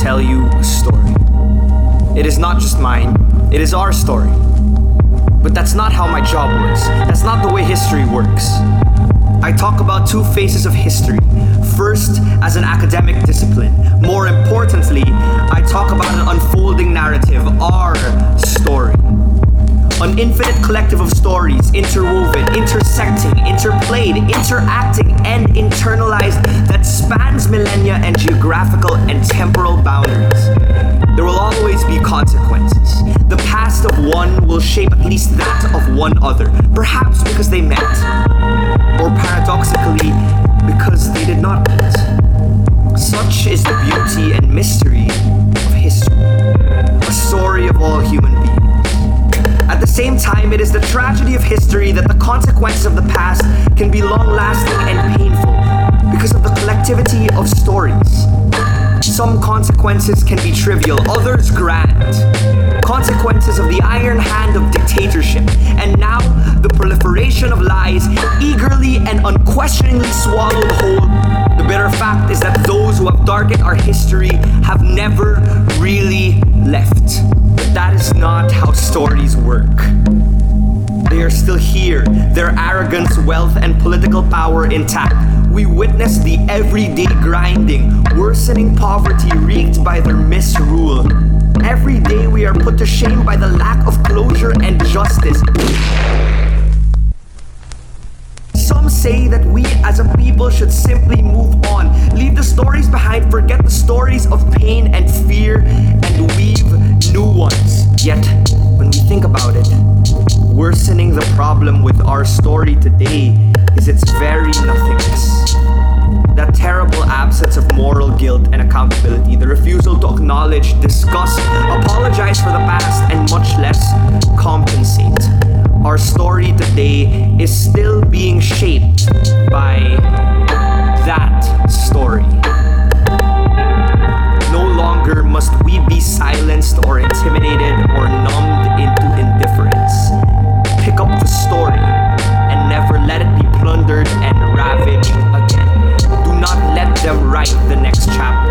tell you a story. It is not just mine, it is our story. But that's not how my job works. That's not the way history works. I talk about two phases of history. First, as an academic discipline. More importantly, I talk about an unfolding narrative, our. An infinite collective of stories, interwoven, intersecting, interplayed, interacting, and internalized that spans millennia and geographical and temporal boundaries. There will always be consequences. The past of one will shape at least that of one other, perhaps because they met, or paradoxically, because they did not meet. Same time, it is the tragedy of history that the consequences of the past can be long lasting and painful because of the collectivity of stories. Some consequences can be trivial, others grand. Consequences of the iron hand of dictatorship, and now the proliferation of lies eagerly and unquestioningly swallowed whole. The bitter fact is that those who have darkened our history have never. But that is not how stories work. They are still here, their arrogance, wealth, and political power intact. We witness the everyday grinding, worsening poverty wreaked by their misrule. Every day we are put to shame by the lack of closure and justice. Some say that we as a people should simply move on, leave the stories behind, forget the stories of pain and worsening the problem with our story today is its very nothingness. That terrible absence of moral guilt and accountability, the refusal to acknowledge, discuss, apologize for the past, and much less compensate. Our story today is still being shaped write the next chapter.